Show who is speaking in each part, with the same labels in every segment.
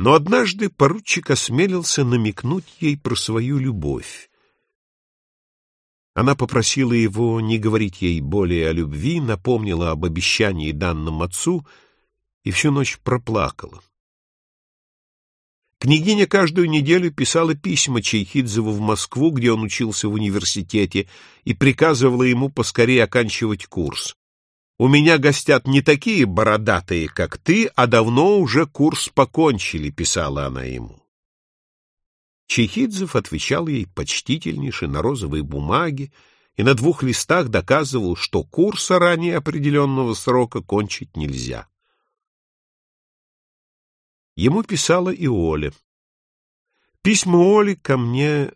Speaker 1: Но однажды поручик осмелился намекнуть ей про свою любовь. Она попросила его не говорить ей более о любви, напомнила об обещании данном отцу и всю ночь проплакала. Княгиня каждую неделю писала письма Чайхидзеву в Москву, где он учился в университете, и приказывала ему поскорее оканчивать курс. «У меня гостят не такие бородатые, как ты, а давно уже курс покончили», — писала она ему. Чайхидзев отвечал ей почтительнейше на розовой бумаге и на двух листах доказывал, что курса ранее определенного срока кончить нельзя. Ему писала и Оля. Письма Оли ко мне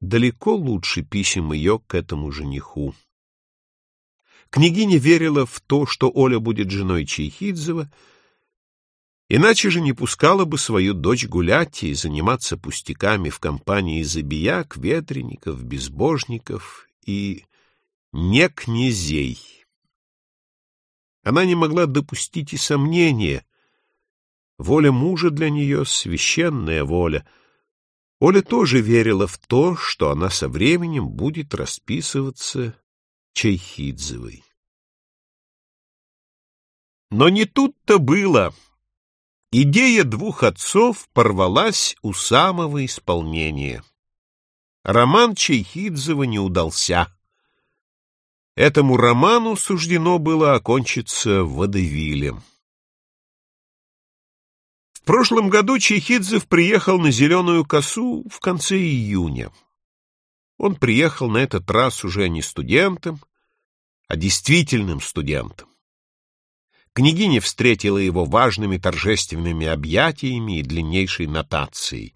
Speaker 1: далеко лучше писем ее к этому жениху. Княгиня верила в то, что Оля будет женой Чайхидзева, иначе же не пускала бы свою дочь гулять и заниматься пустяками в компании забияк, ветреников, безбожников и не князей. Она не могла допустить и сомнения, Воля мужа для нее — священная воля. Оля тоже верила в то, что она со временем будет расписываться Чайхидзевой. Но не тут-то было. Идея двух отцов порвалась у самого исполнения. Роман Чайхидзева не удался. Этому роману суждено было окончиться водевилем прошлом году Чехидзев приехал на Зеленую косу в конце июня. Он приехал на этот раз уже не студентом, а действительным студентом. Княгиня встретила его важными торжественными объятиями и длиннейшей нотацией.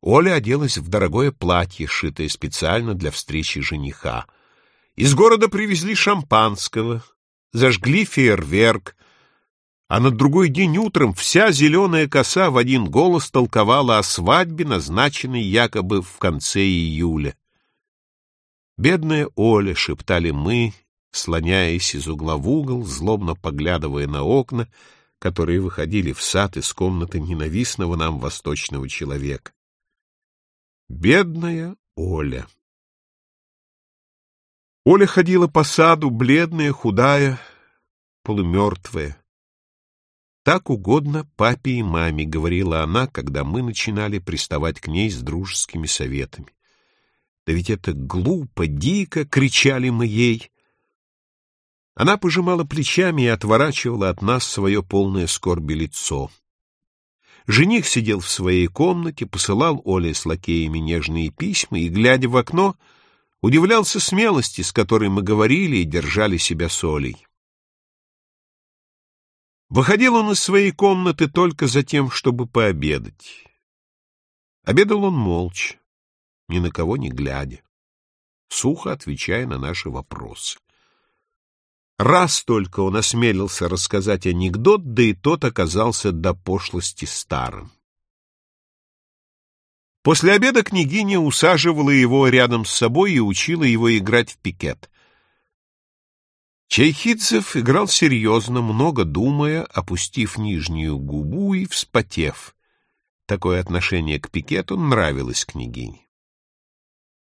Speaker 1: Оля оделась в дорогое платье, шитое специально для встречи жениха. Из города привезли шампанского, зажгли фейерверк, а на другой день утром вся зеленая коса в один голос толковала о свадьбе, назначенной якобы в конце июля. «Бедная Оля», — шептали мы, слоняясь из угла в угол, злобно поглядывая на окна, которые выходили в сад из комнаты ненавистного нам восточного человека. Бедная Оля. Оля ходила по саду, бледная, худая, полумертвая. Так угодно папе и маме, говорила она, когда мы начинали приставать к ней с дружескими советами. Да ведь это глупо, дико, кричали мы ей. Она пожимала плечами и отворачивала от нас свое полное скорби лицо. Жених сидел в своей комнате, посылал Оле с лакеями нежные письма и, глядя в окно, удивлялся смелости, с которой мы говорили и держали себя с Олей. Выходил он из своей комнаты только за тем, чтобы пообедать. Обедал он молча, ни на кого не глядя, сухо отвечая на наши вопросы. Раз только он осмелился рассказать анекдот, да и тот оказался до пошлости старым. После обеда княгиня усаживала его рядом с собой и учила его играть в пикет. Чайхидзев играл серьезно, много думая, опустив нижнюю губу и вспотев. Такое отношение к пикету нравилось княгине.